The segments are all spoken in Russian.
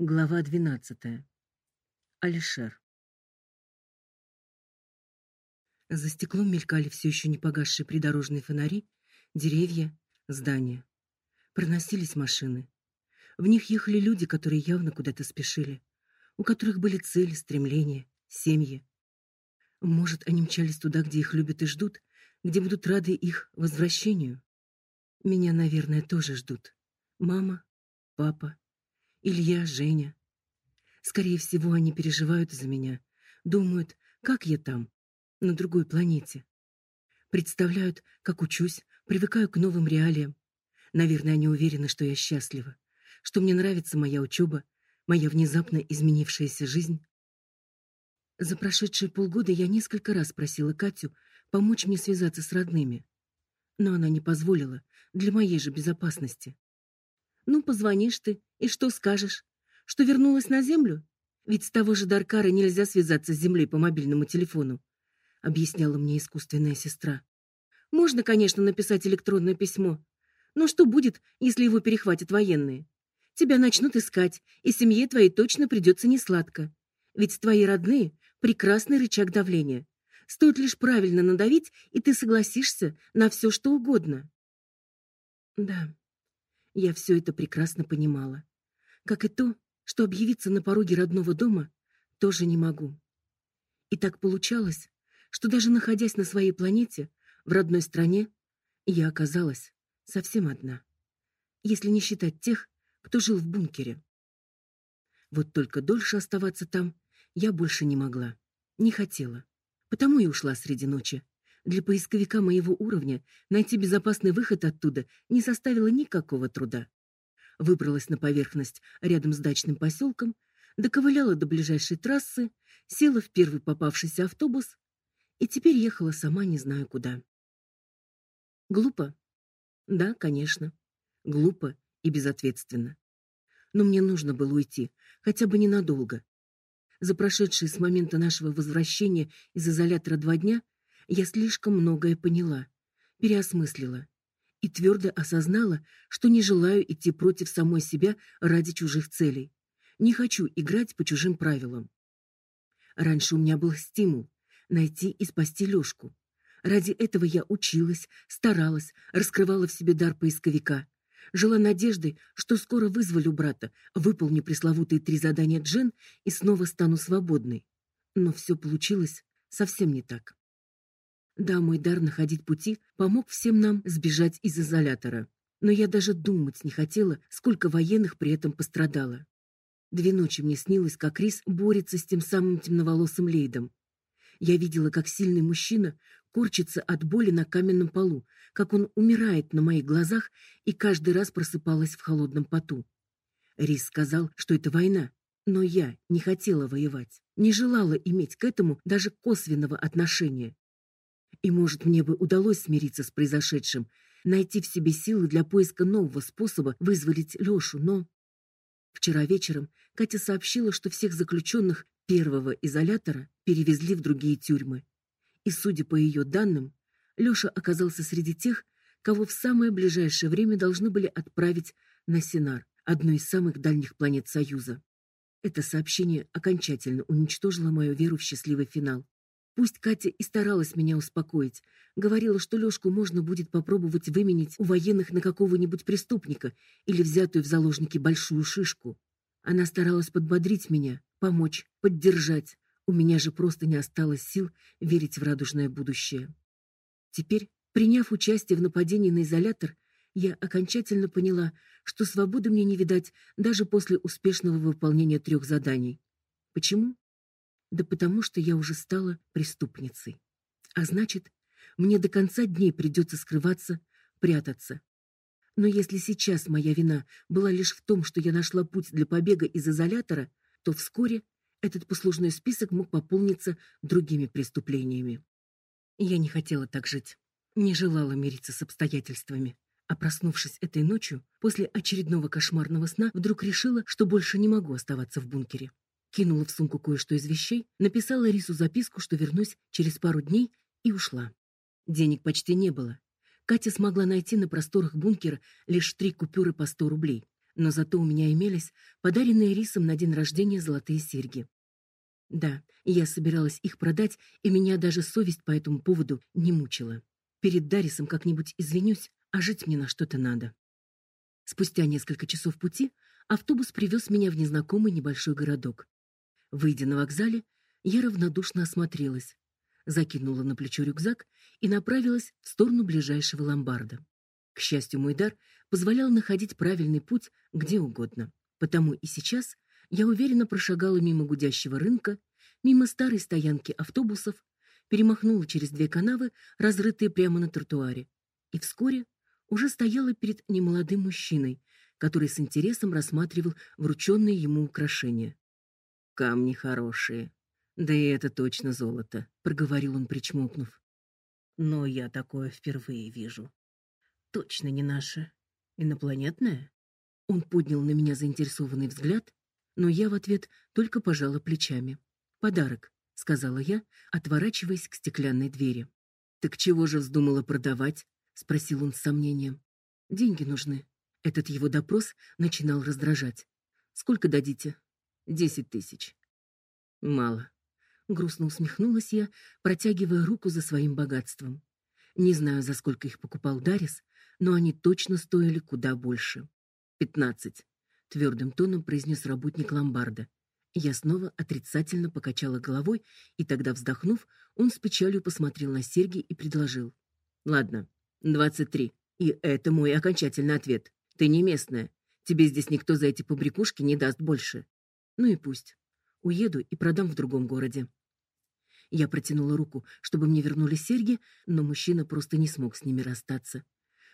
Глава 12. Алишер. За стеклом мелькали все еще не погасшие придорожные фонари, деревья, здания. Проносились машины. В них ехали люди, которые явно куда-то спешили, у которых были цели, стремления, семьи. Может, они мчались туда, где их любят и ждут, где будут рады их возвращению. Меня, наверное, тоже ждут. Мама, папа, Илья, Женя. Скорее всего, они переживают за меня, думают, как я там, на другой планете. Представляют, как учусь, привыкаю к новым реалиям. Наверное, они уверены, что я счастлива, что мне нравится моя учеба, моя внезапно изменившаяся жизнь. За прошедшие полгода я несколько раз просила Катю помочь мне связаться с родными, но она не позволила для моей же безопасности. Ну, позвонишь ты, и что скажешь? Что вернулась на землю? Ведь с того же Даркара нельзя связаться с землей по мобильному телефону, объясняла мне искусственная сестра. Можно, конечно, написать электронное письмо, но что будет, если его перехватят военные? Тебя начнут искать, и семье твоей точно придется несладко. Ведь твои родные прекрасный рычаг давления. Стоит лишь правильно надавить, и ты согласишься на все, что угодно. Да, я все это прекрасно понимала. Как и то, что объявиться на пороге родного дома тоже не могу. И так получалось, что даже находясь на своей планете, в родной стране, я оказалась совсем одна. Если не считать тех, кто жил в бункере. Вот только дольше оставаться там я больше не могла, не хотела. Потому и ушла среди ночи, для поисковика моего уровня найти безопасный выход оттуда не составило никакого труда. Выбралась на поверхность рядом с дачным поселком, доковыляла до ближайшей трассы, села в первый попавшийся автобус и теперь ехала сама не знаю куда. Глупо? Да, конечно. Глупо и безответственно. Но мне нужно было уйти, хотя бы ненадолго. За прошедшие с момента нашего возвращения из изолятора два дня я слишком многое поняла, переосмыслила и твердо осознала, что не желаю идти против самой себя ради чужих целей. Не хочу играть по чужим правилам. Раньше у меня был стимул найти и спасти Лёшку. Ради этого я училась, старалась, раскрывала в себе дар поисковика. Жила надеждой, что скоро вызволю брата, выполню пресловутые три задания Джен и снова стану свободной. Но все получилось совсем не так. Да, мой дар находить пути помог всем нам сбежать из изолятора. Но я даже думать не хотела, сколько военных при этом пострадало. Две ночи мне снилось, как Рис борется с тем самым темноволосым Лейдом. Я видела, как сильный мужчина корчится от боли на каменном полу, как он умирает на моих глазах, и каждый раз просыпалась в холодном поту. Рис сказал, что это война, но я не хотела воевать, не желала иметь к этому даже косвенного отношения. И, может, мне бы удалось смириться с произошедшим, найти в себе силы для поиска нового способа вызволить Лёшу, но... Вчера вечером Катя сообщила, что всех заключенных первого изолятора перевезли в другие тюрьмы. И, судя по ее данным, Лёша оказался среди тех, кого в самое ближайшее время должны были отправить на Синар, одну из самых дальних планет Союза. Это сообщение окончательно уничтожило мою веру в счастливый финал. Пусть Катя и старалась меня успокоить, говорила, что Лёшку можно будет попробовать выменить у военных на какого-нибудь преступника или взятую в заложники большую шишку. Она старалась подбодрить меня, помочь, поддержать. У меня же просто не осталось сил верить в радужное будущее. Теперь, приняв участие в нападении на изолятор, я окончательно поняла, что свободы мне не видать даже после успешного выполнения трех заданий. Почему? Да потому что я уже стала преступницей. А значит, мне до конца дней придется скрываться, прятаться. Но если сейчас моя вина была лишь в том, что я нашла путь для побега из изолятора, то вскоре этот послужной список мог пополниться другими преступлениями. Я не хотела так жить, не желала мириться с обстоятельствами. А проснувшись этой ночью, после очередного кошмарного сна, вдруг решила, что больше не могу оставаться в бункере. Кинула в сумку кое-что из вещей, написала Рису записку, что вернусь через пару дней, и ушла. Денег почти не было. Катя смогла найти на просторах бункера лишь три купюры по сто рублей. но зато у меня имелись подаренные Рисом на день рождения золотые серьги. Да, я собиралась их продать, и меня даже совесть по этому поводу не мучила. Перед Дарисом как-нибудь извинюсь, а жить мне на что-то надо. Спустя несколько часов пути автобус привез меня в незнакомый небольшой городок. Выйдя на вокзале, я равнодушно осмотрелась, закинула на плечо рюкзак и направилась в сторону ближайшего ломбарда. К счастью, мой дар позволял находить правильный путь где угодно. Потому и сейчас я уверенно прошагала мимо гудящего рынка, мимо старой стоянки автобусов, перемахнула через две канавы, разрытые прямо на тротуаре, и вскоре уже стояла перед немолодым мужчиной, который с интересом рассматривал врученные ему украшения. Камни хорошие. Да и это точно золото, проговорил он, причмокнув. Но я такое впервые вижу. Точно не наше. Инопланетное? Он поднял на меня заинтересованный взгляд, но я в ответ только пожала плечами. Подарок, сказала я, отворачиваясь к стеклянной двери. Так чего же вздумала продавать? спросил он с сомнением. Деньги нужны. Этот его допрос начинал раздражать. Сколько дадите? Десять тысяч. Мало. Грустно усмехнулась я, протягивая руку за своим богатством. Не знаю, за сколько их покупал Дарис, но они точно стоили куда больше. «Пятнадцать», — твердым тоном произнес работник ломбарда. Я снова отрицательно покачала головой, и тогда, вздохнув, он с печалью посмотрел на серьги и предложил. «Ладно, двадцать три. И это мой окончательный ответ. Ты не местная. Тебе здесь никто за эти побрякушки не даст больше. Ну и пусть. Уеду и продам в другом городе». Я протянула руку, чтобы мне вернули серьги, но мужчина просто не смог с ними расстаться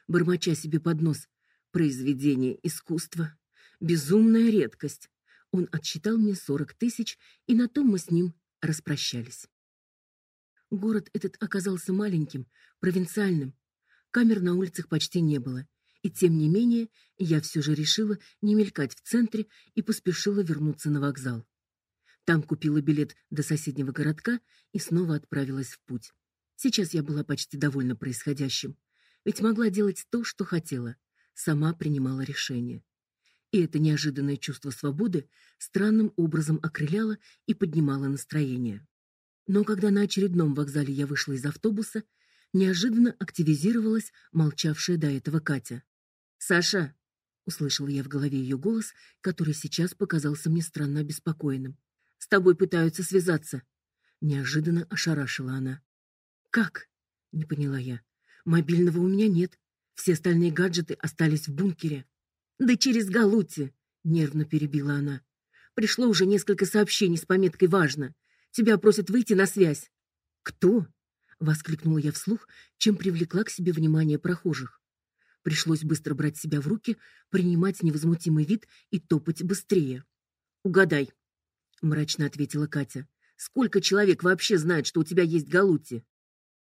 бормоча себе под нос. Произведение искусства. Безумная редкость. Он отсчитал мне сорок тысяч, и на том мы с ним распрощались. Город этот оказался маленьким, провинциальным. Камер на улицах почти не было. И тем не менее, я все же решила не мелькать в центре и поспешила вернуться на вокзал. Там купила билет до соседнего городка и снова отправилась в путь. Сейчас я была почти довольна происходящим ведь могла делать то, что хотела, сама принимала решения. И это неожиданное чувство свободы странным образом окрыляло и поднимало настроение. Но когда на очередном вокзале я вышла из автобуса, неожиданно активизировалась молчавшая до этого Катя. "Саша", услышала я в голове ее голос, который сейчас показался мне странно обеспокоенным. "С тобой пытаются связаться". Неожиданно ошарашила она. "Как?" не поняла я. Мобильного у меня нет. Все остальные гаджеты остались в бункере. Да через Галути, нервно перебила она. Пришло уже несколько сообщений с пометкой важно. Тебя просят выйти на связь. Кто? воскликнула я вслух, чем привлекла к себе внимание прохожих. Пришлось быстро брать себя в руки, принимать невозмутимый вид и топать быстрее. Угадай, мрачно ответила Катя. Сколько человек вообще знает, что у тебя есть Галути?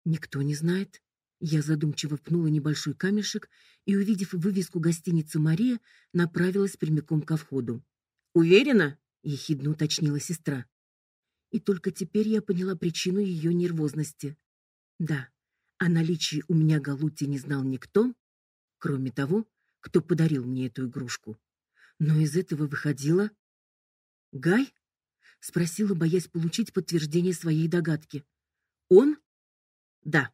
Никто не знает. Я задумчиво пнула небольшой камешек и, увидев вывеску гостиницы Мария, направилась прямиком ко входу. Уверена? ехидно уточнила сестра. И только теперь я поняла причину ее нервозности. Да, о наличии у меня галути не знал никто, кроме того, кто подарил мне эту игрушку. Но из этого выходило Гай спросила, боясь получить подтверждение своей догадки. Он? Да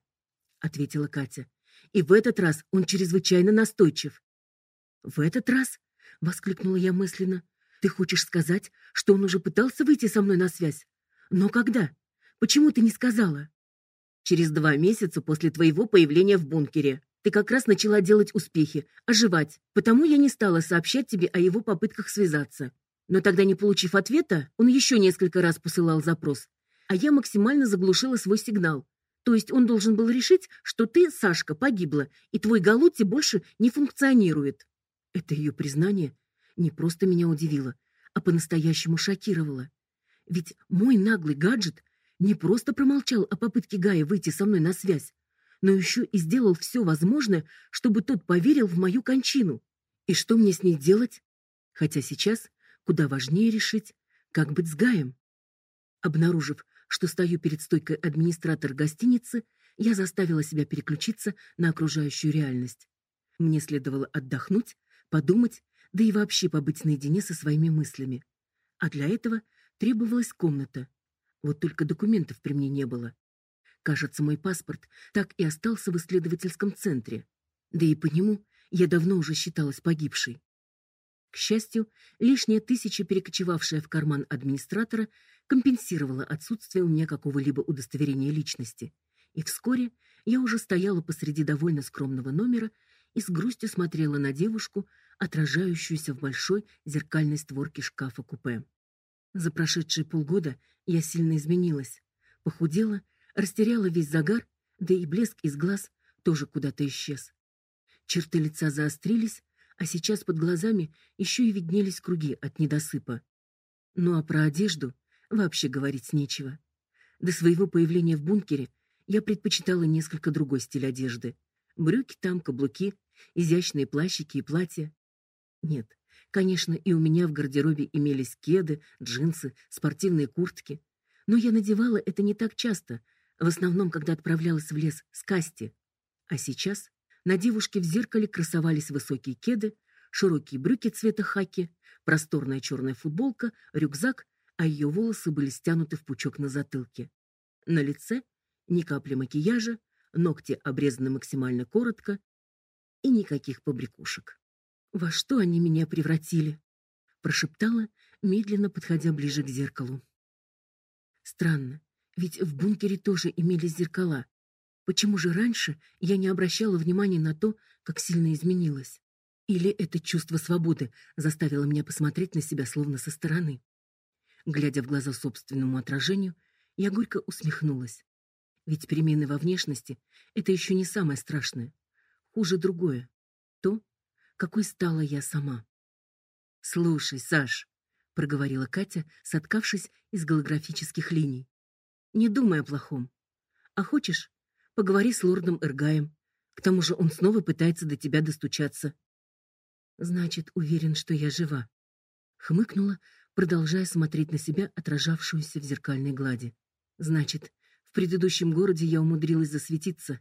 ответила Катя. И в этот раз он чрезвычайно настойчив. В этот раз, воскликнула я мысленно. Ты хочешь сказать, что он уже пытался выйти со мной на связь? Но когда? Почему ты не сказала? Через два месяца после твоего появления в бункере. Ты как раз начала делать успехи, оживать. Потому я не стала сообщать тебе о его попытках связаться. Но тогда, не получив ответа, он еще несколько раз посылал запрос, а я максимально заглушила свой сигнал, то есть он должен был решить, что ты, Сашка, погибла, и твой Галути больше не функционирует. Это ее признание не просто меня удивило, а по-настоящему шокировало. Ведь мой наглый гаджет не просто промолчал о попытке Гая выйти со мной на связь, но еще и сделал все возможное, чтобы тот поверил в мою кончину. И что мне с ней делать? Хотя сейчас куда важнее решить, как быть с Гаем. Обнаружив, что стою перед стойкой администратора гостиницы, я заставила себя переключиться на окружающую реальность. Мне следовало отдохнуть, подумать, да и вообще побыть наедине со своими мыслями. А для этого требовалась комната. Вот только документов при мне не было. Кажется, мой паспорт так и остался в исследовательском центре. Да и по нему я давно уже считалась погибшей. К счастью, лишняя тысяча, перекочевавшая в карман администратора, компенсировала отсутствие у меня какого-либо удостоверения личности. И вскоре я уже стояла посреди довольно скромного номера и с грустью смотрела на девушку, отражающуюся в большой зеркальной створке шкафа-купе. За прошедшие полгода я сильно изменилась, похудела, растеряла весь загар, да и блеск из глаз тоже куда-то исчез. Черты лица заострились, а сейчас под глазами еще и виднелись круги от недосыпа. Ну а про одежду вообще говорить нечего. До своего появления в бункере я предпочитала несколько другой стиль одежды. Брюки там, каблуки, изящные плащики и платья. Нет, конечно, и у меня в гардеробе имелись кеды, джинсы, спортивные куртки, но я надевала это не так часто, в основном, когда отправлялась в лес с Касти. А сейчас на девушке в зеркале красовались высокие кеды, широкие брюки цвета хаки, просторная черная футболка, рюкзак, а ее волосы были стянуты в пучок на затылке. На лице ни капли макияжа, ногти обрезаны максимально коротко и никаких побрякушек. Во что они меня превратили? прошептала, медленно подходя ближе к зеркалу. Странно, ведь в бункере тоже имелись зеркала. Почему же раньше я не обращала внимания на то, как сильно изменилась? Или это чувство свободы заставило меня посмотреть на себя словно со стороны? Глядя в глаза собственному отражению, я горько усмехнулась. Ведь перемены во внешности это еще не самое страшное. Хуже другое то, какой стала я сама. Слушай, Саш, проговорила Катя, соткавшись из голографических линий. Не думай о плохом. А хочешь, поговори с лордом Эргаем. К тому же он снова пытается до тебя достучаться. Значит, уверен, что я жива. Хмыкнула, продолжая смотреть на себя, отражавшуюся в зеркальной глади. Значит, в предыдущем городе я умудрилась засветиться.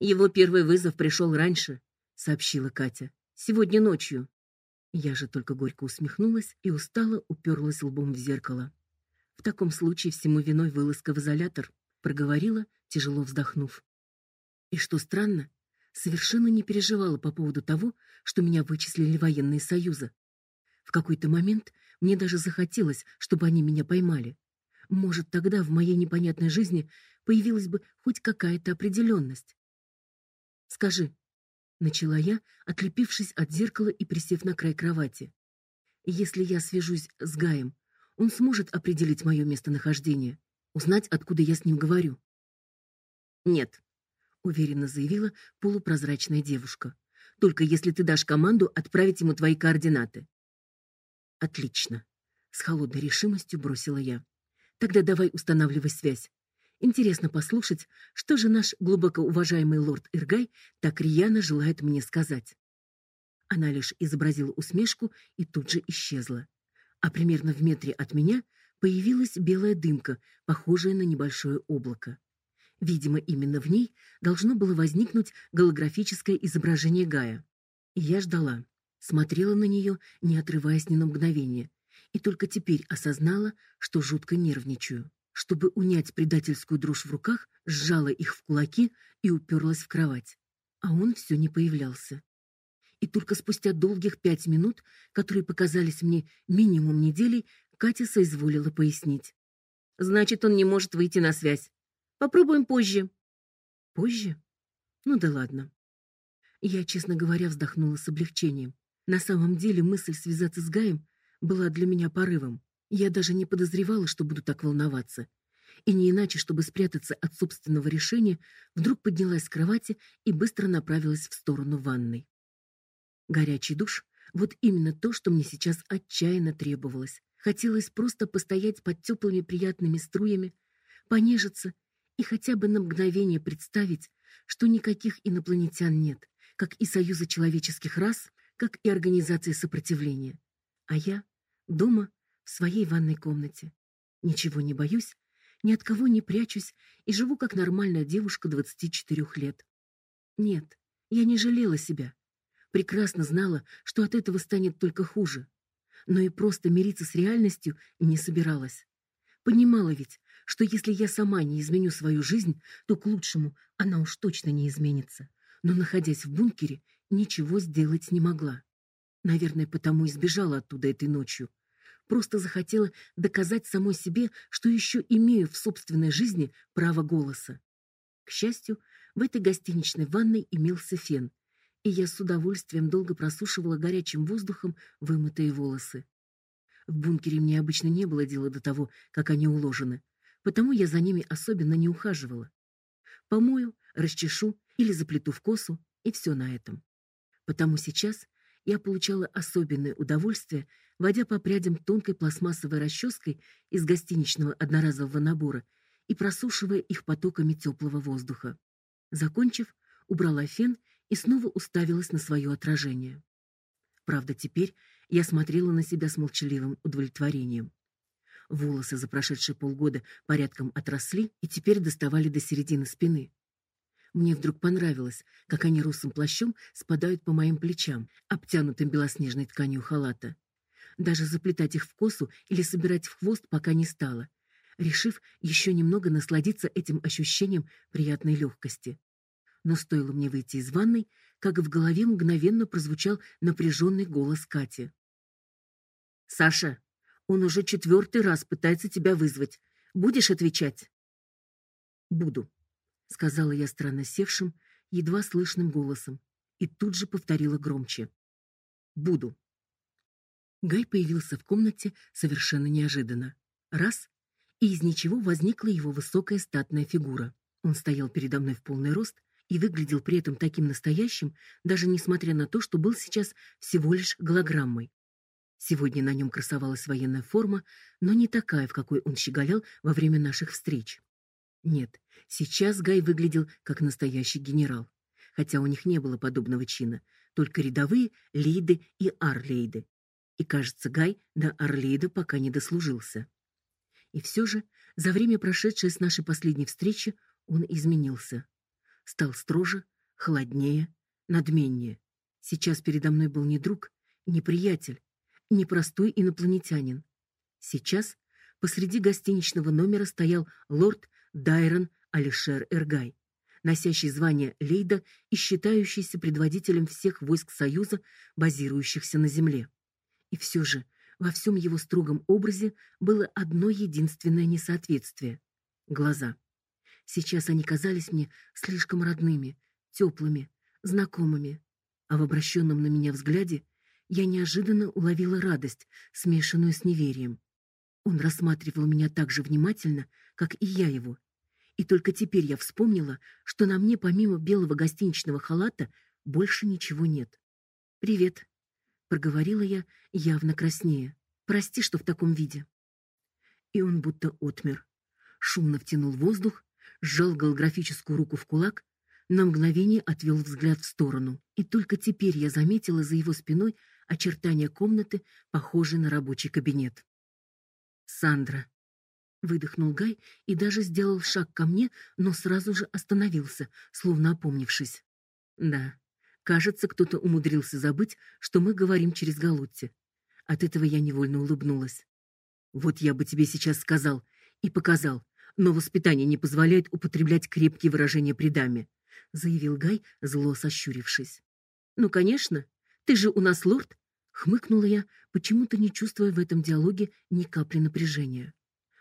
Его первый вызов пришел раньше, сообщила Катя. Сегодня ночью. Я же только горько усмехнулась и устало уперлась лбом в зеркало. Таком случае всему виной вылазка в изолятор, проговорила, тяжело вздохнув. И что странно, совершенно не переживала по поводу того, что меня вычислили военные союза. В какой-то момент мне даже захотелось, чтобы они меня поймали. Может, тогда в моей непонятной жизни появилась бы хоть какая-то определенность. Скажи, начала я, отлепившись от зеркала и присев на край кровати. Если я свяжусь с Гаем, он сможет определить мое местонахождение, узнать, откуда я с ним говорю. Нет, уверенно заявила полупрозрачная девушка. Только если ты дашь команду отправить ему твои координаты. Отлично, с холодной решимостью бросила я. Тогда давай устанавливай связь. Интересно послушать, что же наш глубоко уважаемый лорд Иргай так рьяно желает мне сказать. Она лишь изобразила усмешку и тут же исчезла а примерно в метре от меня появилась белая дымка, похожая на небольшое облако. Видимо, именно в ней должно было возникнуть голографическое изображение Гая. Я ждала, смотрела на нее, не отрываясь ни на мгновение, и только теперь осознала, что жутко нервничаю. Чтобы унять предательскую дрожь в руках, сжала их в кулаки и уперлась в кровать. А он все не появлялся и только спустя долгих пять минут, которые показались мне минимум недели, Катя соизволила пояснить. Значит, он не может выйти на связь. Попробуем позже. Позже? Ну да ладно. Я, честно говоря, вздохнула с облегчением. На самом деле, мысль связаться с Гаем была для меня порывом. Я даже не подозревала, что буду так волноваться. И не иначе, чтобы спрятаться от собственного решения, вдруг поднялась с кровати и быстро направилась в сторону ванной. Горячий душ вот именно то, что мне сейчас отчаянно требовалось. Хотелось просто постоять под теплыми приятными струями, понежиться и хотя бы на мгновение представить, что никаких инопланетян нет, как и союза человеческих рас, как и организации сопротивления. А я дома в своей ванной комнате. Ничего не боюсь, ни от кого не прячусь и живу как нормальная девушка 24 лет. Нет, я не жалела себя. Прекрасно знала, что от этого станет только хуже. Но и просто мириться с реальностью не собиралась. Понимала ведь, что если я сама не изменю свою жизнь, то к лучшему она уж точно не изменится. Но находясь в бункере, ничего сделать не могла. Наверное, потому и сбежала оттуда этой ночью. Просто захотела доказать самой себе, что еще имею в собственной жизни право голоса. К счастью, в этой гостиничной ванной имелся фен, и я с удовольствием долго просушивала горячим воздухом вымытые волосы. В бункере мне обычно не было дела до того, как они уложены, потому я за ними особенно не ухаживала. Помою, расчешу или заплету в косу, и все на этом. Потому сейчас я получала особенное удовольствие, водя по прядям тонкой пластмассовой расческой из гостиничного одноразового набора и просушивая их потоками теплого воздуха. Закончив, убрала фен и снова уставилась на свое отражение. Правда, теперь я смотрела на себя с молчаливым удовлетворением. Волосы за прошедшие полгода порядком отросли и теперь доставали до середины спины. Мне вдруг понравилось, как они русым плащом спадают по моим плечам, обтянутым белоснежной тканью халата. Даже заплетать их в косу или собирать в хвост пока не стала, решив еще немного насладиться этим ощущением приятной легкости. Но стоило мне выйти из ванной, как в голове мгновенно прозвучал напряженный голос Кати. Саша, он уже четвертый раз пытается тебя вызвать. Будешь отвечать? Буду, сказала я странно севшим, едва слышным голосом, и тут же повторила громче. Буду. Гай появился в комнате совершенно неожиданно. Раз и из ничего возникла его высокая статная фигура. Он стоял передо мной в полный рост и выглядел при этом таким настоящим, даже несмотря на то, что был сейчас всего лишь голограммой. Сегодня на нем красовалась военная форма, но не такая, в какой он щеголял во время наших встреч. Нет, сейчас Гай выглядел как настоящий генерал, хотя у них не было подобного чина, только рядовые лейды и арлейды. И, кажется, Гай до арлейда пока не дослужился. И все же, за время, прошедшее с нашей последней встречи, он изменился. Стал строже, холоднее, надменнее. Сейчас передо мной был не друг, не приятель, не простой инопланетянин. Сейчас посреди гостиничного номера стоял лорд Дайрон Алишер Эргай, носящий звание лейда и считающийся предводителем всех войск Союза, базирующихся на земле. И все же во всем его строгом образе было одно единственное несоответствие глаза. Сейчас они казались мне слишком родными, теплыми, знакомыми, а в обращенном на меня взгляде я неожиданно уловила радость, смешанную с неверием. Он рассматривал меня так же внимательно, как и я его. И только теперь я вспомнила, что на мне помимо белого гостиничного халата больше ничего нет. Привет, проговорила я, явно краснея. Прости, что в таком виде. И он будто отмер. Шумно втянул воздух, сжал голографическую руку в кулак, на мгновение отвел взгляд в сторону, и только теперь я заметила за его спиной очертания комнаты, похожей на рабочий кабинет. Сандра выдохнул Гай и даже сделал шаг ко мне, но сразу же остановился, словно опомнившись. Да, Кажется, кто-то умудрился забыть, что мы говорим через Галутти. От этого я невольно улыбнулась. Вот я бы тебе сейчас сказал и показал, но воспитание не позволяет употреблять крепкие выражения при даме, заявил Гай, зло сощурившись. Ну, конечно, ты же у нас лорд, хмыкнула я, почему-то не чувствуя в этом диалоге ни капли напряжения.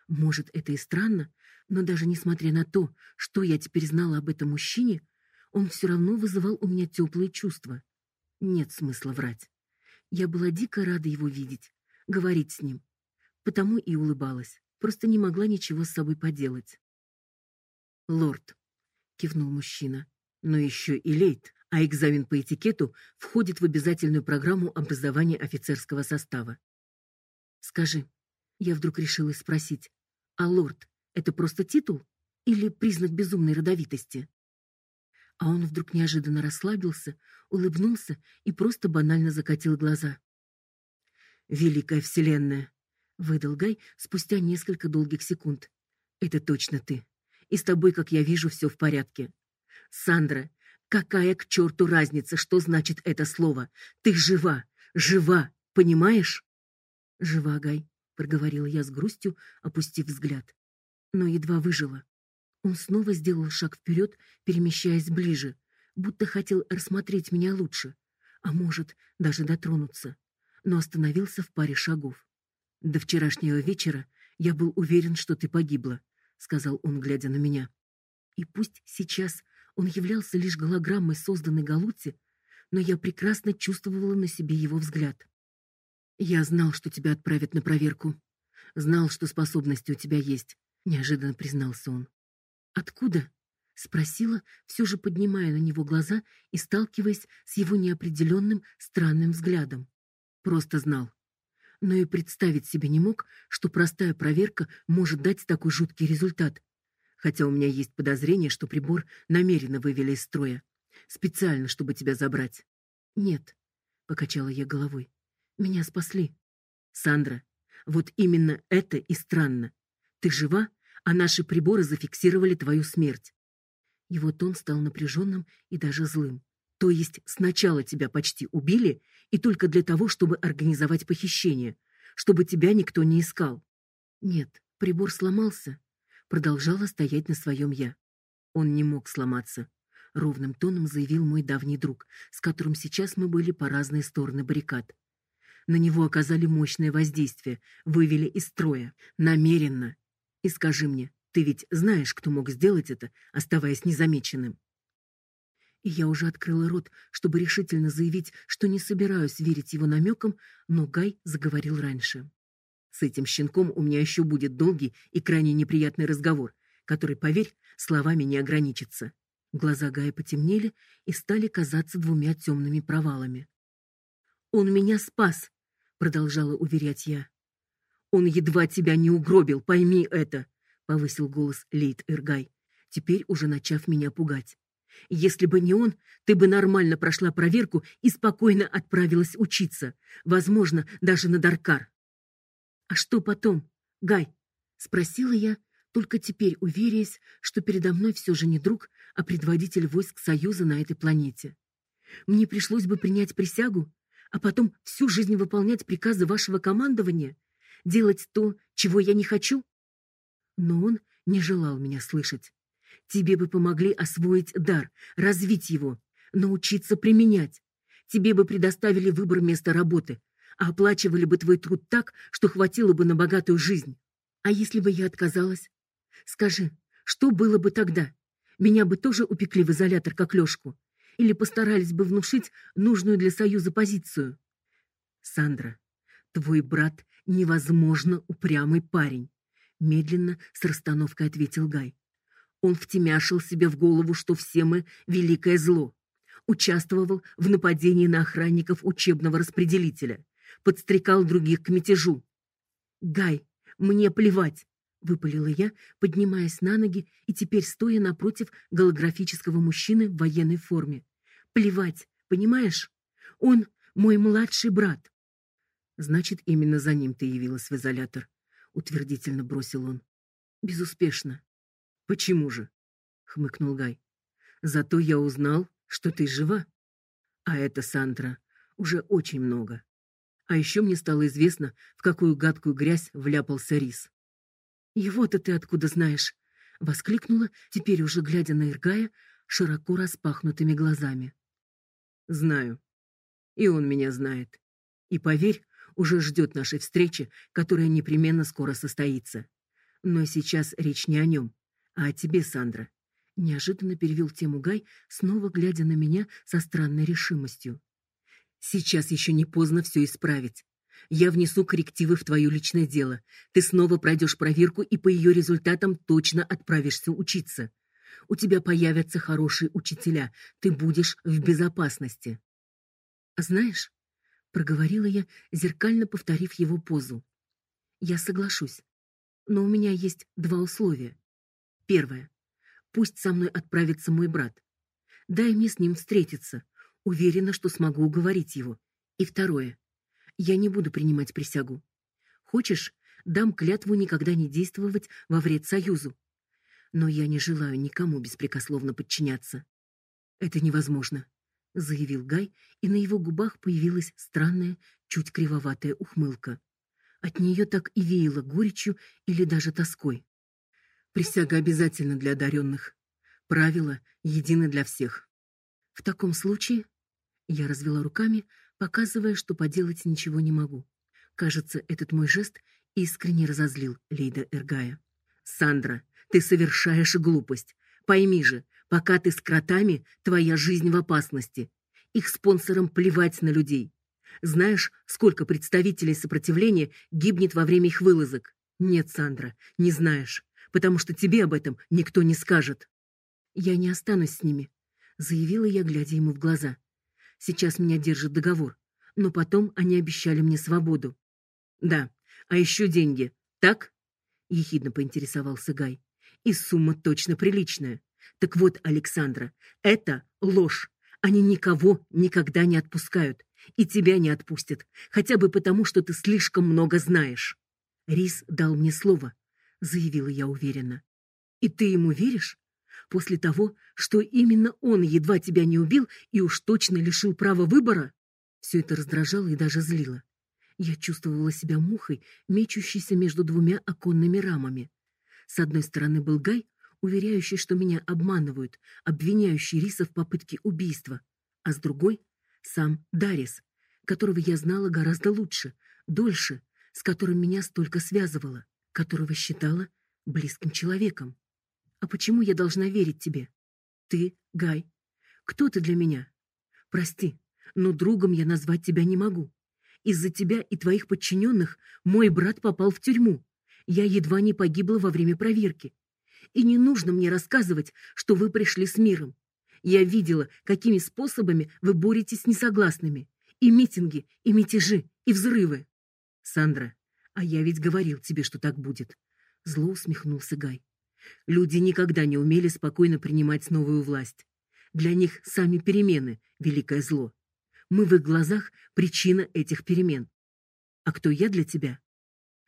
Может, это и странно, но даже несмотря на то, что я теперь знала об этом мужчине, он все равно вызывал у меня теплые чувства. Нет смысла врать. Я была дико рада его видеть, говорить с ним. Потому и улыбалась, просто не могла ничего с собой поделать. Лорд, кивнул мужчина. Но еще и лейт, а экзамен по этикету входит в обязательную программу образования офицерского состава. Скажи, я вдруг решила спросить, а лорд это просто титул или признак безумной родовитости? а он вдруг неожиданно расслабился, улыбнулся и просто банально закатил глаза. Великая вселенная, выдал Гай спустя несколько долгих секунд. Это точно ты. И с тобой, как я вижу, все в порядке. Сандра, Какая к черту разница, что значит это слово? Ты жива, жива, понимаешь? Жива, Гай, проговорила я с грустью, опустив взгляд. Но едва выжила. Он снова сделал шаг вперед, перемещаясь ближе, будто хотел рассмотреть меня лучше, а может, даже дотронуться, но остановился в паре шагов. До вчерашнего вечера я был уверен, что ты погибла, сказал он, глядя на меня. И пусть сейчас он являлся лишь голограммой созданной Галути, но я прекрасно чувствовала на себе его взгляд. Я знал, что тебя отправят на проверку. Знал, что способности у тебя есть, неожиданно признался он. Откуда? спросила, все же поднимая на него глаза и сталкиваясь с его неопределенным, странным взглядом. Просто знал. Но и представить себе не мог, что простая проверка может дать такой жуткий результат хотя у меня есть подозрение, что прибор намеренно вывели из строя, специально, чтобы тебя забрать. Нет, покачала я головой. Меня спасли. Сандра, вот именно это и странно. Ты жива, а наши приборы зафиксировали твою смерть. Его тон стал напряженным и даже злым. То есть сначала тебя почти убили, и только для того, чтобы организовать похищение, чтобы тебя никто не искал. Нет, прибор сломался, продолжала стоять на своем я. Он не мог сломаться, ровным тоном заявил мой давний друг, с которым сейчас мы были по разные стороны баррикад. На него оказали мощное воздействие, вывели из строя намеренно. И скажи мне, ты ведь знаешь, кто мог сделать это, оставаясь незамеченным? И я уже открыла рот, чтобы решительно заявить, что не собираюсь верить его намекам, но Гай заговорил раньше. С этим щенком у меня еще будет долгий и крайне неприятный разговор, который, поверь, словами не ограничится. Глаза Гая потемнели и стали казаться двумя темными провалами. Он меня спас, продолжала уверять я. Он едва тебя не угробил, пойми это, повысил голос Лейт Эргай, теперь уже начав меня пугать. Если бы не он, ты бы нормально прошла проверку и спокойно отправилась учиться, возможно, даже на Даркар. А что потом, Гай? спросила я, только теперь уверяясь, что передо мной все же не друг, а предводитель войск Союза на этой планете. Мне пришлось бы принять присягу, а потом всю жизнь выполнять приказы вашего командования, делать то, чего я не хочу. Но он не желал меня слышать. Тебе бы помогли освоить дар, развить его, научиться применять. Тебе бы предоставили выбор места работы, а оплачивали бы твой труд так, что хватило бы на богатую жизнь. А если бы я отказалась? Скажи, что было бы тогда? Меня бы тоже упекли в изолятор, как Лёшку? Или постарались бы внушить нужную для Союза позицию? Сандра, твой брат невозможно упрямый парень, медленно с расстановкой ответил Гай. Он втемяшил себе в голову, что все мы великое зло. Участвовал в нападении на охранников учебного распределителя подстрекал других к мятежу. Гай, мне плевать, выпалила я, поднимаясь на ноги и теперь стоя напротив голографического мужчины в военной форме. Плевать, понимаешь? Он мой младший брат. Значит, именно за ним ты явилась в изолятор, утвердительно бросил он. Безуспешно. Почему же? хмыкнул Гай. Зато я узнал, что ты жива. А это, Сандра, уже очень много. А еще мне стало известно, в какую гадкую грязь вляпался рис. «Его-то ты откуда знаешь?» — воскликнула, теперь уже глядя на Иргая широко распахнутыми глазами. «Знаю. И он меня знает. И, поверь, уже ждет нашей встречи, которая непременно скоро состоится. Но сейчас речь не о нем, а о тебе, Сандра». Неожиданно перевел тему Гай, снова глядя на меня со странной решимостью. Сейчас еще не поздно все исправить. Я внесу коррективы в твое личное дело. Ты снова пройдешь проверку и по ее результатам точно отправишься учиться. У тебя появятся хорошие учителя. Ты будешь в безопасности. Знаешь, проговорила я, зеркально повторив его позу. Я соглашусь. Но у меня есть два условия. Первое. Пусть со мной отправится мой брат. Дай мне с ним встретиться. Уверена, что смогу уговорить его. И второе. Я не буду принимать присягу. Хочешь, дам клятву никогда не действовать во вред союзу. Но я не желаю никому беспрекословно подчиняться. Это невозможно, заявил Гай, и на его губах появилась странная, чуть кривоватая ухмылка. От нее так и веяло горечью или даже тоской. Присяга обязательна для одаренных. Правила едины для всех. В таком случае я развела руками, показывая, что поделать ничего не могу. Кажется, этот мой жест искренне разозлил Лейда Эргая. Сандра, ты совершаешь глупость. Пойми же, пока ты с кротами, твоя жизнь в опасности. Их спонсорам плевать на людей. Знаешь, сколько представителей сопротивления гибнет во время их вылазок? Нет, Сандра, не знаешь, потому что тебе об этом никто не скажет. Я не останусь с ними, заявила я, глядя ему в глаза. Сейчас меня держит договор, но потом они обещали мне свободу. Да, а еще деньги. Так? ехидно поинтересовался Гай. И сумма точно приличная. Так вот, Александра, это ложь. Они никого никогда не отпускают, и тебя не отпустят, хотя бы потому, что ты слишком много знаешь. Рис дал мне слово, заявила я уверенно. И ты ему веришь? После того, что именно он едва тебя не убил и уж точно лишил права выбора? Все это раздражало и даже злило. Я чувствовала себя мухой, мечущейся между двумя оконными рамами. С одной стороны был Гай, уверяющий, что меня обманывают, обвиняющий Риса в попытке убийства, а с другой сам Дарис, которого я знала гораздо лучше, дольше, с которым меня столько связывало, которого считала близким человеком. А почему я должна верить тебе? Ты, Гай, кто ты для меня? Прости, но другом я назвать тебя не могу. Из-за тебя и твоих подчиненных мой брат попал в тюрьму. Я едва не погибла во время проверки. И не нужно мне рассказывать, что вы пришли с миром. Я видела, какими способами вы боретесь с несогласными. И митинги, и мятежи, и взрывы. Сандра, а я ведь говорил тебе, что так будет. Зло усмехнулся Гай. Люди никогда не умели спокойно принимать новую власть. Для них сами перемены — великое зло. Мы в их глазах причина этих перемен. А кто я для тебя?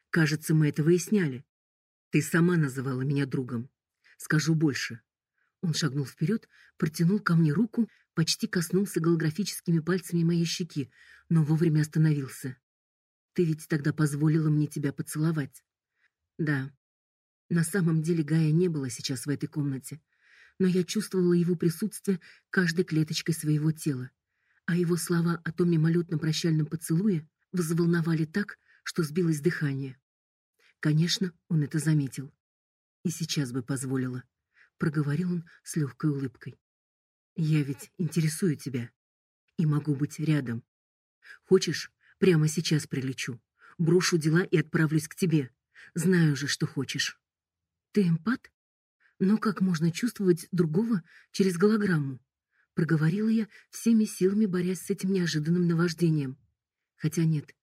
Кажется, мы это выясняли. Ты сама называла меня другом. Скажу больше. Он шагнул вперед, протянул ко мне руку, почти коснулся голографическими пальцами моей щеки, но вовремя остановился. Ты ведь тогда позволила мне тебя поцеловать. Да. На самом деле Гая не было сейчас в этой комнате, но я чувствовала его присутствие каждой клеточкой своего тела а его слова о том мимолетном прощальном поцелуе взволновали так, что сбилось дыхание. Конечно, он это заметил. И сейчас бы позволила, проговорил он с легкой улыбкой. Я ведь интересую тебя и могу быть рядом. Хочешь, прямо сейчас прилечу, брошу дела и отправлюсь к тебе. Знаю же, что хочешь. Ты эмпат? Но как можно чувствовать другого через голограмму? проговорила я, всеми силами борясь с этим неожиданным наваждением. Хотя нет.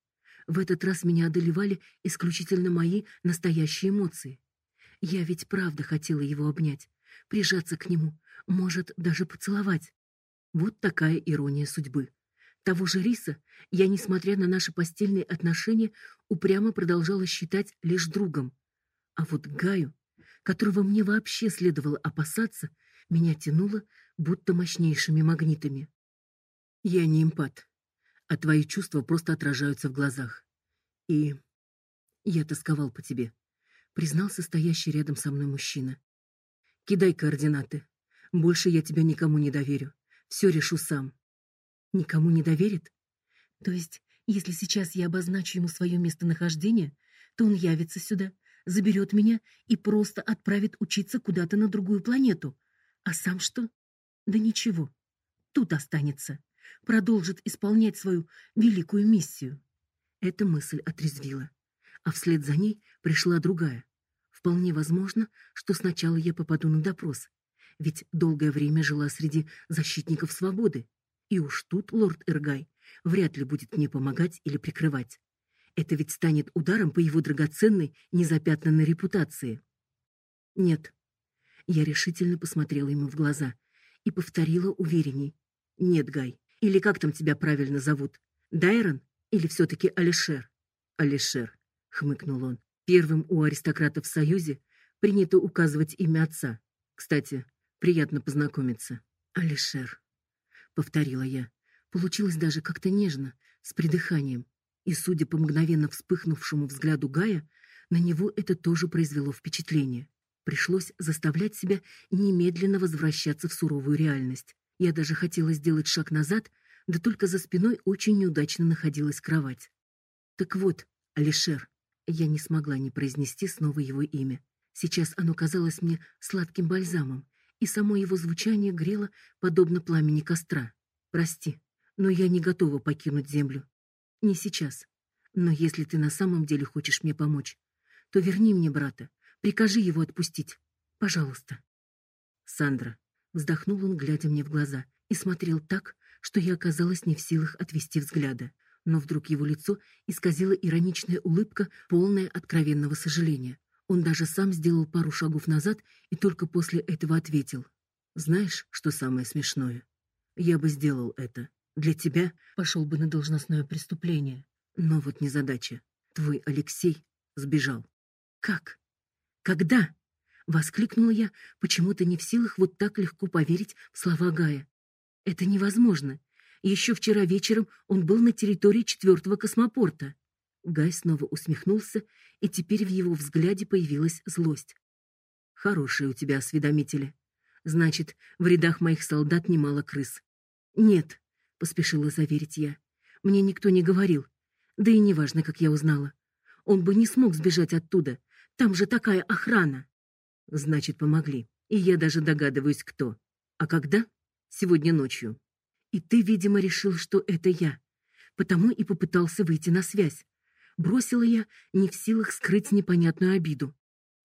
В этот раз меня одолевали исключительно мои настоящие эмоции. Я ведь правда хотела его обнять, прижаться к нему, может, даже поцеловать. Вот такая ирония судьбы. Того же Риса я, несмотря на наши постельные отношения, упрямо продолжала считать лишь другом. А вот Гаю, которого мне вообще следовало опасаться, меня тянуло будто мощнейшими магнитами. Я не эмпат, а твои чувства просто отражаются в глазах. И я тосковал по тебе, признался стоящий рядом со мной мужчина. Кидай координаты. Больше я тебя никому не доверю. Все решу сам. Никому не доверит? То есть, если сейчас я обозначу ему свое местонахождение, то он явится сюда, заберет меня и просто отправит учиться куда-то на другую планету. А сам что? Да ничего, тут останется, продолжит исполнять свою великую миссию. Эта мысль отрезвила, а вслед за ней пришла другая. Вполне возможно, что сначала я попаду на допрос, ведь долгое время жила среди защитников свободы, и уж тут лорд Эргай вряд ли будет мне помогать или прикрывать. Это ведь станет ударом по его драгоценной, незапятнанной репутации. Нет. Я решительно посмотрела ему в глаза и повторила уверенней. Нет, Гай. Или как там тебя правильно зовут? Дайрон или все таки Алишер? Алишер, хмыкнул он. Первым у аристократов в Союзе принято указывать имя отца. Кстати, приятно познакомиться. Алишер, повторила я. Получилось даже как-то нежно, с придыханием. И, судя по мгновенно вспыхнувшему взгляду Гая, на него это тоже произвело впечатление. Пришлось заставлять себя немедленно возвращаться в суровую реальность. Я даже хотела сделать шаг назад, да только за спиной очень неудачно находилась кровать. Так вот, Алишер, я не смогла не произнести снова его имя. Сейчас оно казалось мне сладким бальзамом, и само его звучание грело подобно пламени костра. Прости, но я не готова покинуть землю. Не сейчас. Но если ты на самом деле хочешь мне помочь, то верни мне брата. Прикажи его отпустить. Пожалуйста. Сандра, вздохнул он, глядя мне в глаза, и смотрел так, что я оказалась не в силах отвести взгляда. Но вдруг его лицо исказила ироничная улыбка, полная откровенного сожаления. Он даже сам сделал пару шагов назад и только после этого ответил: "Знаешь, что самое смешное? Я бы сделал это. Для тебя пошел бы на должностное преступление. Но вот незадача. Твой Алексей сбежал. Как? Когда? воскликнула я, почему-то не в силах вот так легко поверить в слова Гая. Это невозможно. Еще вчера вечером он был на территории четвертого космопорта. Гай снова усмехнулся, и теперь в его взгляде появилась злость. Хорошие у тебя осведомители. Значит, в рядах моих солдат немало крыс. Нет, поспешила заверить я. Мне никто не говорил. Да и неважно, как я узнала. Он бы не смог сбежать оттуда. Там же такая охрана. Значит, помогли. И я даже догадываюсь, кто. А когда? Сегодня ночью. И ты, видимо, решил, что это я. Потому и попытался выйти на связь. Бросила я, не в силах скрыть непонятную обиду.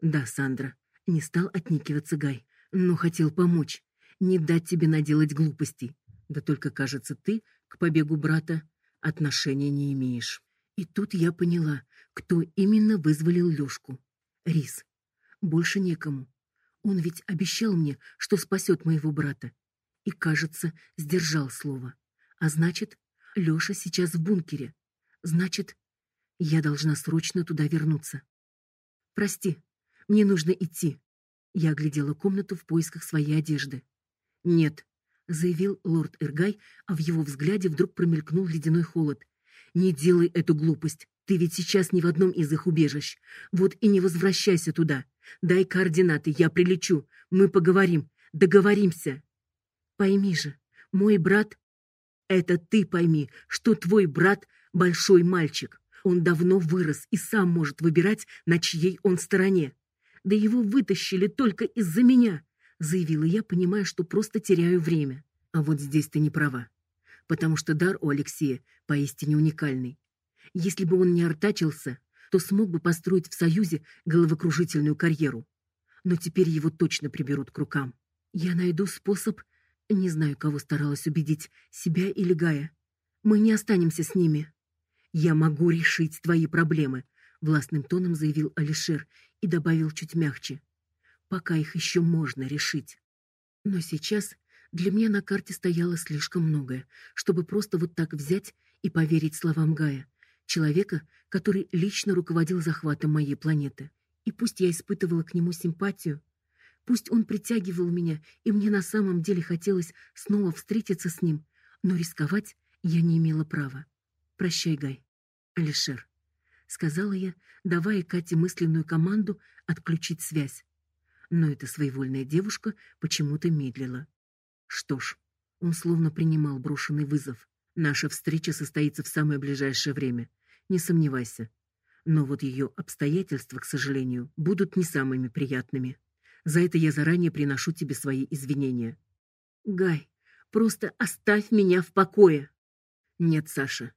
Да, Сандра, не стал отникиваться Гай, но хотел помочь, не дать тебе наделать глупостей. Да только, кажется, ты к побегу брата отношения не имеешь. И тут я поняла, кто именно вызволил Лёшку. Рис. Больше некому. Он ведь обещал мне, что спасет моего брата. И, кажется, сдержал слово. А значит, Лёша сейчас в бункере. Значит, я должна срочно туда вернуться. Прости, мне нужно идти. Я оглядела комнату в поисках своей одежды. Нет, заявил лорд Эргай, а в его взгляде вдруг промелькнул ледяной холод. Не делай эту глупость. Ты ведь сейчас не в одном из их убежищ. Вот и не возвращайся туда. Дай координаты, я прилечу. Мы поговорим, договоримся. Пойми же, мой брат это ты пойми, что твой брат большой мальчик. Он давно вырос и сам может выбирать, на чьей он стороне. Да его вытащили только из-за меня заявила я, понимая, что просто теряю время. А вот здесь ты не права, потому что дар у Алексея поистине уникальный. Если бы он не артачился, то смог бы построить в союзе головокружительную карьеру. Но теперь его точно приберут к рукам. Я найду способ, не знаю, кого старалась убедить, себя или Гая. Мы не останемся с ними. Я могу решить твои проблемы, властным тоном заявил Алишер и добавил чуть мягче пока их еще можно решить. Но сейчас для меня на карте стояло слишком многое, чтобы просто вот так взять и поверить словам Гая, человека, который лично руководил захватом моей планеты. И пусть я испытывала к нему симпатию, пусть он притягивал меня, и мне на самом деле хотелось снова встретиться с ним, но рисковать я не имела права. Прощай, Гай. Алишер, сказала я, давая Кате мысленную команду отключить связь но эта своевольная девушка почему-то медлила. Что ж, он словно принимал брошенный вызов. Наша встреча состоится в самое ближайшее время. Не сомневайся. Но вот ее обстоятельства, к сожалению, будут не самыми приятными. За это я заранее приношу тебе свои извинения. Гай, просто оставь меня в покое. Нет, Саша.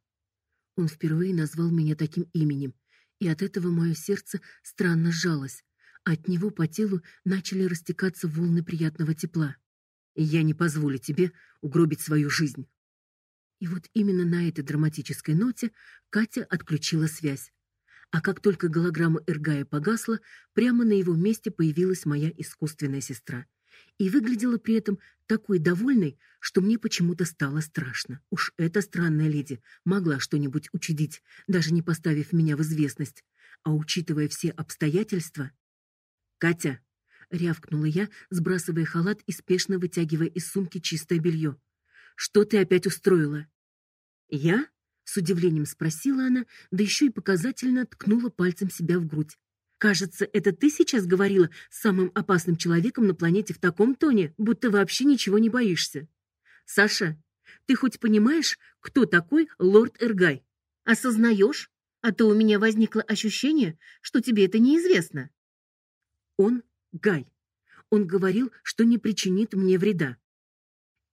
Он впервые назвал меня таким именем, и от этого мое сердце странно сжалось. От него по телу начали растекаться волны приятного тепла. Я не позволю тебе угробить свою жизнь. И вот именно на этой драматической ноте Катя отключила связь. А как только голограмма Эргая погасла, прямо на его месте появилась моя искусственная сестра. И выглядела при этом такой довольной, что мне почему-то стало страшно. Уж эта странная леди могла что-нибудь учудить, даже не поставив меня в известность. А учитывая все обстоятельства, Катя, рявкнула я, сбрасывая халат и спешно вытягивая из сумки чистое белье. Что ты опять устроила? Я? С удивлением спросила она, да еще и показательно ткнула пальцем себя в грудь. Кажется, это ты сейчас говорила с самым опасным человеком на планете в таком тоне, будто вообще ничего не боишься. Саша, ты хоть понимаешь, кто такой лорд Эргай? Осознаешь? А то у меня возникло ощущение, что тебе это неизвестно. Он Гай. Он говорил, что не причинит мне вреда.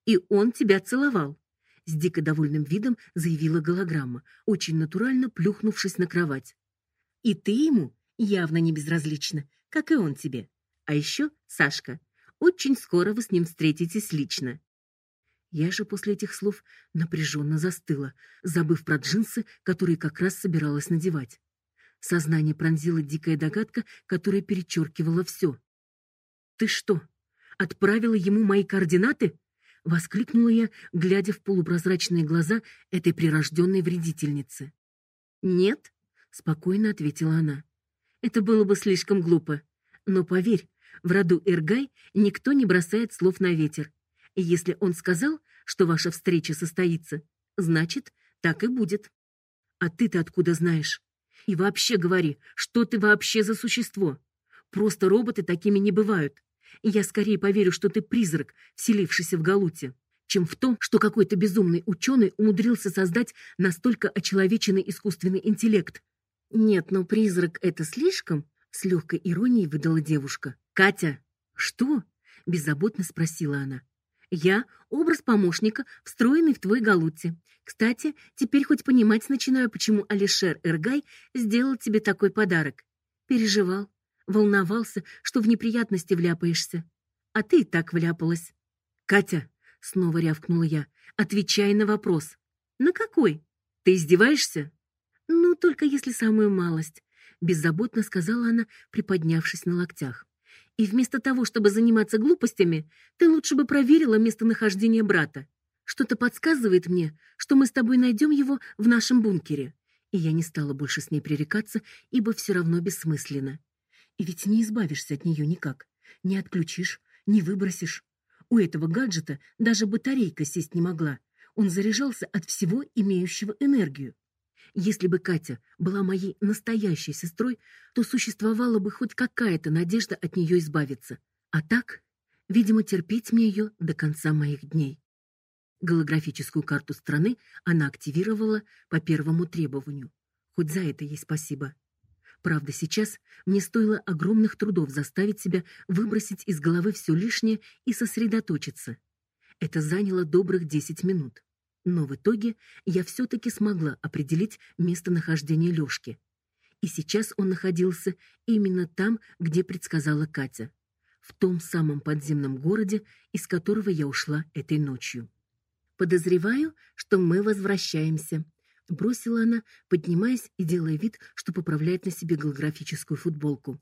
И он тебя целовал. С дико довольным видом заявила голограмма, очень натурально плюхнувшись на кровать. И ты ему явно не безразлична, как и он тебе. А еще, Сашка, очень скоро вы с ним встретитесь лично. Я же после этих слов напряженно застыла, забыв про джинсы, которые как раз собиралась надевать. Сознание пронзила дикая догадка, которая перечеркивала все. Ты что, отправила ему мои координаты? воскликнула я, глядя в полупрозрачные глаза этой прирожденной вредительницы. Нет, спокойно ответила она. Это было бы слишком глупо. Но поверь, в роду Эргай никто не бросает слов на ветер. И если он сказал, что ваша встреча состоится, значит, так и будет. А ты-то откуда знаешь? И вообще говори, что ты вообще за существо? Просто роботы такими не бывают. Я скорее поверю, что ты призрак, вселившийся в Галуте, чем в том, что какой-то безумный ученый умудрился создать настолько очеловеченный искусственный интеллект. Нет, но призрак это слишком, с легкой иронией выдала девушка. Катя, что? беззаботно спросила она. Я образ помощника, встроенный в твой галутти. Кстати, теперь хоть понимать начинаю, почему Алишер Эргай сделал тебе такой подарок. Переживал, волновался, что в неприятности вляпаешься. А ты и так вляпалась. Катя, снова рявкнула я. Отвечай на вопрос. На какой? Ты издеваешься? Ну, только если самую малость, беззаботно сказала она, приподнявшись на локтях. И вместо того, чтобы заниматься глупостями, ты лучше бы проверила местонахождение брата. Что-то подсказывает мне, что мы с тобой найдем его в нашем бункере. И я не стала больше с ней пререкаться, ибо все равно бессмысленно. И ведь не избавишься от нее никак. Не отключишь, не выбросишь. У этого гаджета даже батарейка сесть не могла. Он заряжался от всего имеющего энергию. Если бы Катя была моей настоящей сестрой, то существовала бы хоть какая-то надежда от нее избавиться. А так, видимо, терпеть мне ее до конца моих дней. Голографическую карту страны она активировала по первому требованию. Хоть за это ей спасибо. Правда, сейчас мне стоило огромных трудов заставить себя выбросить из головы все лишнее и сосредоточиться. Это заняло добрых десять минут. Но в итоге я все таки смогла определить местонахождение Лёшки. И сейчас он находился именно там, где предсказала Катя, в том самом подземном городе, из которого я ушла этой ночью. Подозреваю, что мы возвращаемся, бросила она, поднимаясь и делая вид, что поправляет на себе голографическую футболку.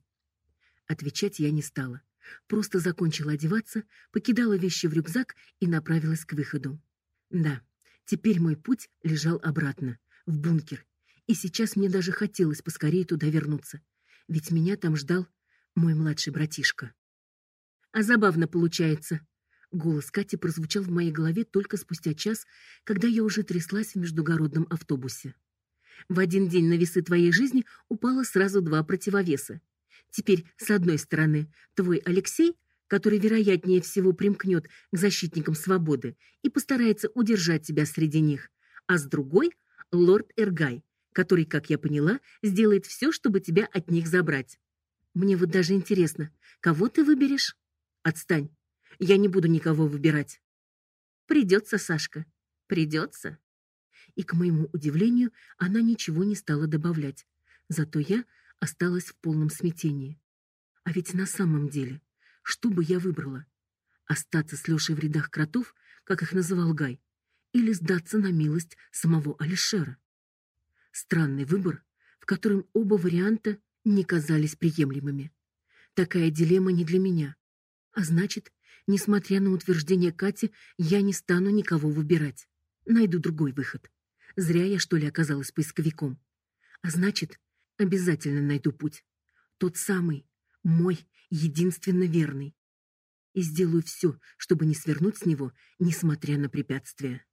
Отвечать я не стала. Просто закончила одеваться, покидала вещи в рюкзак и направилась к выходу. Да, теперь мой путь лежал обратно, в бункер. И сейчас мне даже хотелось поскорее туда вернуться, ведь меня там ждал мой младший братишка. А забавно получается, Голос Кати прозвучал в моей голове только спустя час, когда я уже тряслась в междугородном автобусе. В один день на весы твоей жизни упало сразу два противовеса. Теперь, с одной стороны, твой Алексей, который вероятнее всего примкнет к защитникам свободы и постарается удержать тебя среди них, а с другой лорд Эргай, который, как я поняла, сделает все, чтобы тебя от них забрать. Мне вот даже интересно, кого ты выберешь? Отстань. Я не буду никого выбирать. Придется, Сашка. Придется. И к моему удивлению, она ничего не стала добавлять. Зато я осталась в полном смятении. А ведь на самом деле, что бы я выбрала? Остаться с Лёшей в рядах кротов, как их называл Гай, или сдаться на милость самого Алишера? Странный выбор, в котором оба варианта не казались приемлемыми. Такая дилемма не для меня. А значит, Несмотря на утверждение Кати, я не стану никого выбирать. Найду другой выход. Зря я что ли оказалась поисковиком. А значит, обязательно найду путь. Тот самый, Мой единственно верный. И сделаю все, чтобы не свернуть с него, несмотря на препятствия.